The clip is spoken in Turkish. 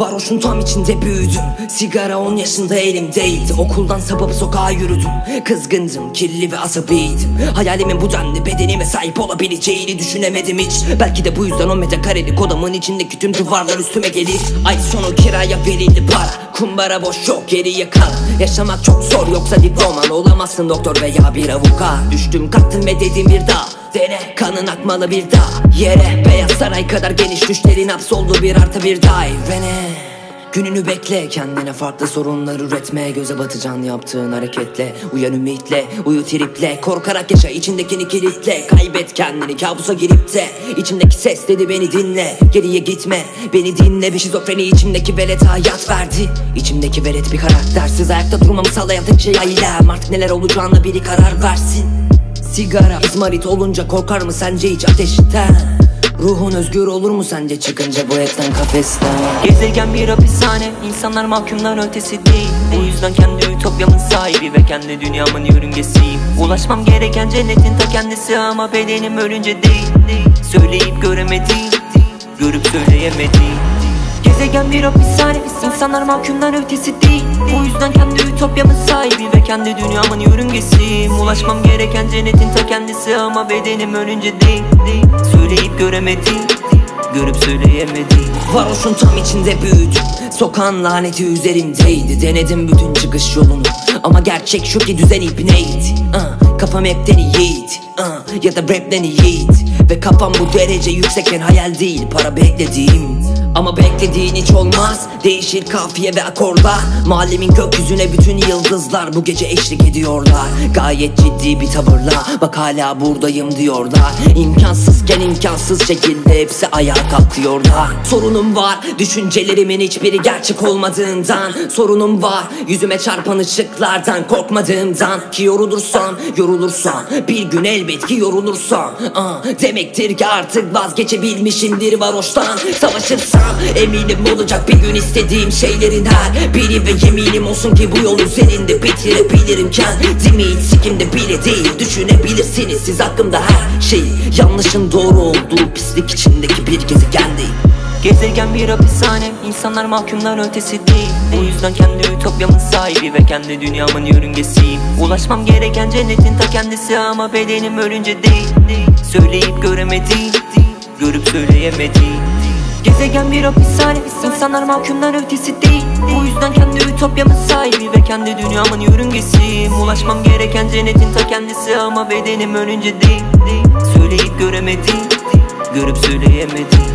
Varoşun tam içinde büyüdüm. Sigara 10 yaşında elimdeydi Okuldan sapıp sokağa yürüdüm. Kızgındım, kirli ve asabiydim. Hayalimin bu denli bedenime sahip olabileceğini düşünemedim hiç. Belki de bu yüzden o metrekarelik odamın içindeki tüm duvarlar üstüme gelir. Ay sonu kiraya verildi para. Kumbara boş yok geriye kal Yaşamak çok zor yoksa diploman Olamazsın doktor veya bir avukat. Düştüm kalktım ve dedim bir daha Dene kanın akmalı bir daha Yere beyaz saray kadar geniş düşlerin hapsoldu bir artı bir dairene Gününü bekle kendine farklı sorunlar üretme. Göze batacan yaptığın hareketle. Uyan ümitle, uyu triple. Korkarak yaşa içindekini kilitle. Kaybet kendini kabusa girip de. İçimdeki ses dedi beni dinle. Geriye gitme beni dinle. Bir şizofreni içimdeki velet hayat verdi. İçimdeki velet bir karaktersiz. Ayakta durmamı sağlayan tek şey ailem. Artık neler olacağına biri karar versin. Sigara izmarit olunca korkar mı sence hiç ateşten Ruhun özgür olur mu sence çıkınca bu etten kafesten? Gezegen bir hapishane İnsanlar mahkumlar ötesi değil. Bu yüzden kendi ütopyamın sahibi Ve kendi dünyamın yörüngesiyim. Ulaşmam gereken cennetin ta kendisi Ama bedenim ölünce değil. Söyleyip göremediğim Görüp söyleyemediğim Gezegen bir hapishane İnsanlar mahkumlar ötesi değil. Bu yüzden kendi ütopyamın sahibi Ve kendi dünyamın yörüngesiyim. Ulaşmam gereken cennetin ta kendisi Ama bedenim ölünce değil. Söyleyip göremediğim Görüp söyleyemediğim Varoşun tam içinde büyüdüm Sokağın laneti üzerimdeydi Denedim bütün çıkış yolunu. Ama gerçek şu ki düzen ipneydi uh, Kafam hepten iyiydi uh, Ya da rapten iyiydi Ve kafam bu derece yüksekken hayal değil Para beklediğim. Ama beklediğin hiç olmaz Değişir kafiye ve akorlar Mahallemin gökyüzüne bütün yıldızlar Bu gece eşlik ediyorlar. Gayet ciddi bir tavırla Bak hala buradayım diyorlar. İmkansızken imkansız şekilde Hepsi ayağa kalkıyorlar. Sorunum var Düşüncelerimin hiçbiri gerçek olmadığından. Sorunum var Yüzüme çarpan ışıklardan Korkmadığımdan. Ki yorulursam Yorulursam Bir gün elbet ki yorulursam ah, Demektir ki artık vazgeçebilmişimdir varoştan. Savaşırsam Eminim olacak bir gün istediğim şeylerin her biri Ve yeminim olsun ki bu yol üzerinde bitirebilirim kendimi. Hiç sikimde bile değil düşünebilirsiniz siz hakkımda her şeyi. Yanlışın doğru olduğu pislik içindeki bir gezegendeyim Gezegen bir hapishane İnsanlar mahkumlar ötesi değil Bu yüzden kendi ütopyamın sahibi Ve kendi dünyamın yörüngesiyim. Ulaşmam gereken cennetin ta kendisi Ama bedenim ölünce değil. Söyleyip göremediğim Görüp söyleyemediğim. Gezegen bir hapishane İnsanlar mahkumlar ötesi değil. Bu yüzden kendi ütopyamın sahibi Ve kendi dünyamın yörüngesiyim. Ulaşmam gereken cennetin ta kendisi Ama bedenim ölünce değil. Söyleyip göremediğim Görüp söyleyemediğim